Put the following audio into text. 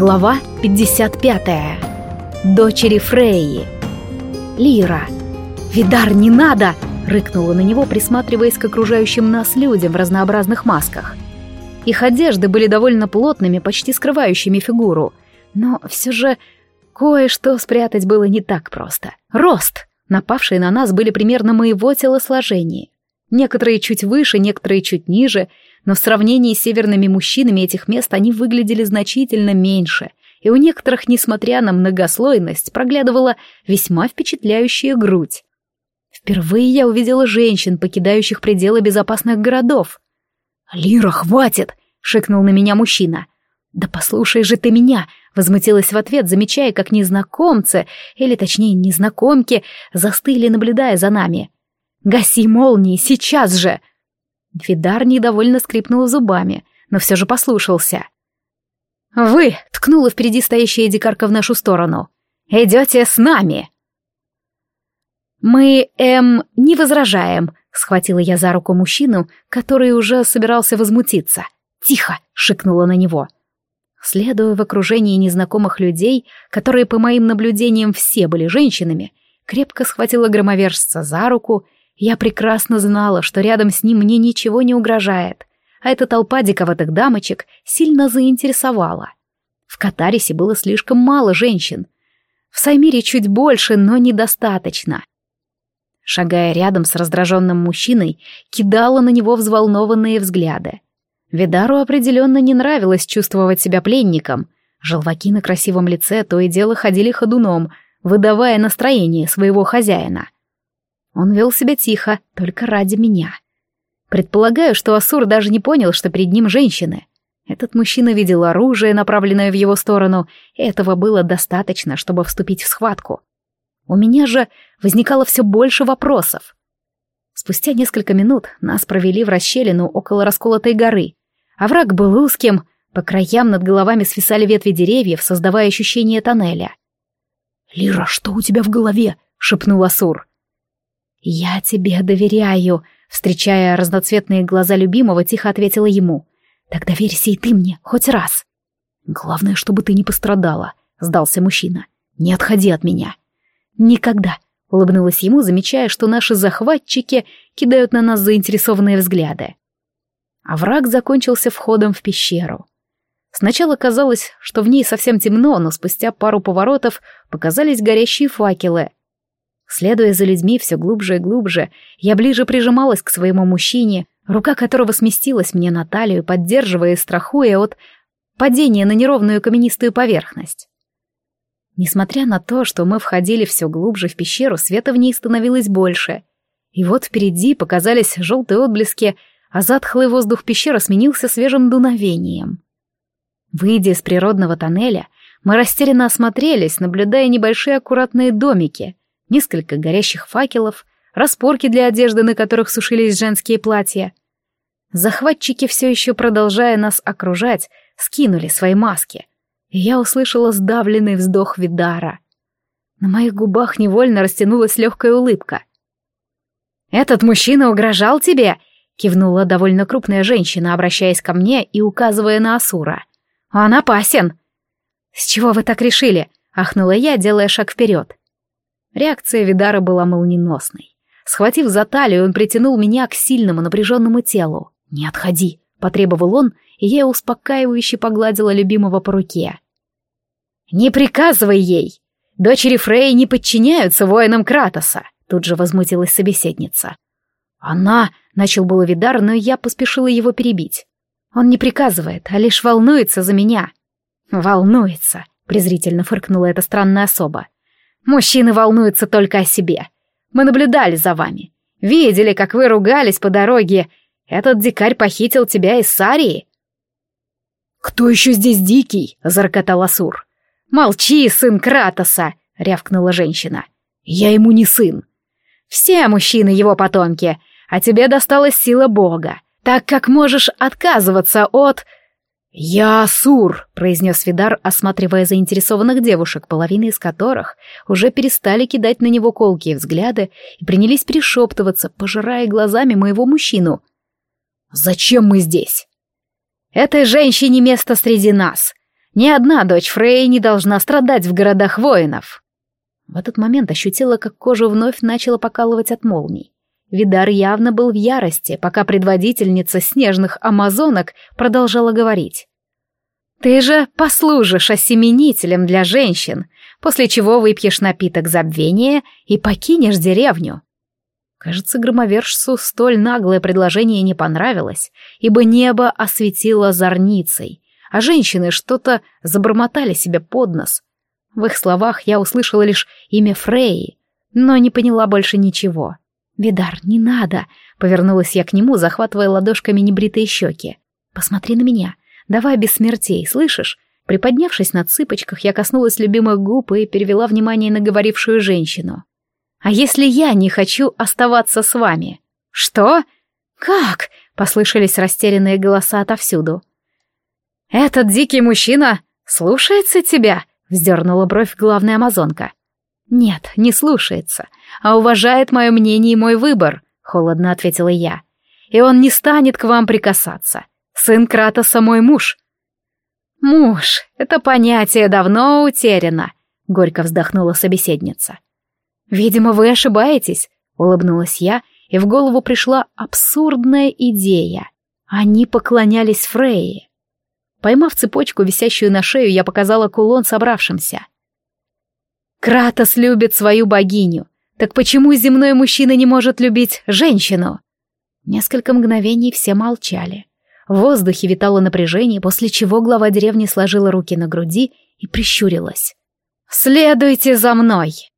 Глава 55. Дочери Фрейи. Лира. «Видар, не надо!» — рыкнула на него, присматриваясь к окружающим нас людям в разнообразных масках. Их одежды были довольно плотными, почти скрывающими фигуру. Но все же кое-что спрятать было не так просто. Рост! Напавшие на нас были примерно моего телосложения. Некоторые чуть выше, некоторые чуть ниже — но в сравнении с северными мужчинами этих мест они выглядели значительно меньше, и у некоторых, несмотря на многослойность, проглядывала весьма впечатляющая грудь. Впервые я увидела женщин, покидающих пределы безопасных городов. «Лира, хватит!» — шикнул на меня мужчина. «Да послушай же ты меня!» — возмутилась в ответ, замечая, как незнакомцы, или точнее незнакомки, застыли, наблюдая за нами. «Гаси молнии, сейчас же!» Видар недовольно скрипнул зубами, но все же послушался. «Вы!» — ткнула впереди стоящая дикарка в нашу сторону. «Идете с нами!» «Мы, эм, не возражаем», — схватила я за руку мужчину, который уже собирался возмутиться. «Тихо!» — шикнула на него. Следуя в окружении незнакомых людей, которые, по моим наблюдениям, все были женщинами, крепко схватила громовержца за руку я прекрасно знала, что рядом с ним мне ничего не угрожает, а эта толпа диковатых дамочек сильно заинтересовала. В Катарисе было слишком мало женщин. В Саймире чуть больше, но недостаточно. Шагая рядом с раздраженным мужчиной, кидала на него взволнованные взгляды. Видару определенно не нравилось чувствовать себя пленником. Желваки на красивом лице то и дело ходили ходуном, выдавая настроение своего хозяина — он вел себя тихо, только ради меня. Предполагаю, что Асур даже не понял, что перед ним женщины. Этот мужчина видел оружие, направленное в его сторону, и этого было достаточно, чтобы вступить в схватку. У меня же возникало все больше вопросов. Спустя несколько минут нас провели в расщелину около расколотой горы. Овраг был узким, по краям над головами свисали ветви деревьев, создавая ощущение тоннеля. «Лира, что у тебя в голове?» — шепнул Асур. «Я тебе доверяю», — встречая разноцветные глаза любимого, тихо ответила ему. «Так доверься и ты мне, хоть раз». «Главное, чтобы ты не пострадала», — сдался мужчина. «Не отходи от меня». «Никогда», — улыбнулась ему, замечая, что наши захватчики кидают на нас заинтересованные взгляды. А враг закончился входом в пещеру. Сначала казалось, что в ней совсем темно, но спустя пару поворотов показались горящие факелы — Следуя за людьми все глубже и глубже, я ближе прижималась к своему мужчине, рука которого сместилась мне на талию, поддерживая и страхуя от падения на неровную каменистую поверхность. Несмотря на то, что мы входили все глубже в пещеру, света в ней становилось больше. И вот впереди показались желтые отблески, а затхлый воздух пещеры сменился свежим дуновением. Выйдя из природного тоннеля, мы растерянно осмотрелись, наблюдая небольшие аккуратные домики, несколько горящих факелов, распорки для одежды, на которых сушились женские платья. Захватчики, все еще продолжая нас окружать, скинули свои маски, я услышала сдавленный вздох Видара. На моих губах невольно растянулась легкая улыбка. «Этот мужчина угрожал тебе?» — кивнула довольно крупная женщина, обращаясь ко мне и указывая на Асура. «Он опасен!» «С чего вы так решили?» — ахнула я, делая шаг вперед. Реакция Видара была молниеносной. Схватив за талию, он притянул меня к сильному напряженному телу. «Не отходи», — потребовал он, и я успокаивающе погладила любимого по руке. «Не приказывай ей! Дочери Фрей не подчиняются воинам Кратоса», — тут же возмутилась собеседница. «Она...» — начал было Видар, но я поспешила его перебить. «Он не приказывает, а лишь волнуется за меня». «Волнуется», — презрительно фыркнула эта странная особа. Мужчины волнуются только о себе. Мы наблюдали за вами. Видели, как вы ругались по дороге. Этот дикарь похитил тебя из Сарии. «Кто еще здесь дикий?» — зарокотал Асур. «Молчи, сын Кратоса!» — рявкнула женщина. «Я ему не сын. Все мужчины его потомки, а тебе досталась сила Бога, так как можешь отказываться от...» «Я Асур», — произнес Видар, осматривая заинтересованных девушек, половина из которых уже перестали кидать на него колкие взгляды и принялись перешептываться, пожирая глазами моего мужчину. «Зачем мы здесь?» «Этой женщине место среди нас. Ни одна дочь Фрей не должна страдать в городах воинов. В этот момент ощутила, как кожу вновь начала покалывать от молний. Видар явно был в ярости, пока предводительница снежных амазонок продолжала говорить. «Ты же послужишь осеменителем для женщин, после чего выпьешь напиток забвения и покинешь деревню». Кажется, громовержцу столь наглое предложение не понравилось, ибо небо осветило зорницей, а женщины что-то забормотали себе под нос. В их словах я услышала лишь имя Фреи, но не поняла больше ничего. «Видар, не надо!» — повернулась я к нему, захватывая ладошками небритые щеки. «Посмотри на меня. Давай без смертей, слышишь?» Приподнявшись на цыпочках, я коснулась любимых губ и перевела внимание на говорившую женщину. «А если я не хочу оставаться с вами?» «Что? Как?» — послышались растерянные голоса отовсюду. «Этот дикий мужчина слушается тебя?» — вздернула бровь главная амазонка. «Нет, не слушается, а уважает мое мнение и мой выбор», — холодно ответила я. «И он не станет к вам прикасаться. Сын Кратоса мой муж». «Муж, это понятие давно утеряно», — горько вздохнула собеседница. «Видимо, вы ошибаетесь», — улыбнулась я, и в голову пришла абсурдная идея. Они поклонялись Фрейе. Поймав цепочку, висящую на шею, я показала кулон собравшимся. Кратос любит свою богиню. Так почему земной мужчина не может любить женщину? Несколько мгновений все молчали. В воздухе витало напряжение, после чего глава деревни сложила руки на груди и прищурилась. «Следуйте за мной!»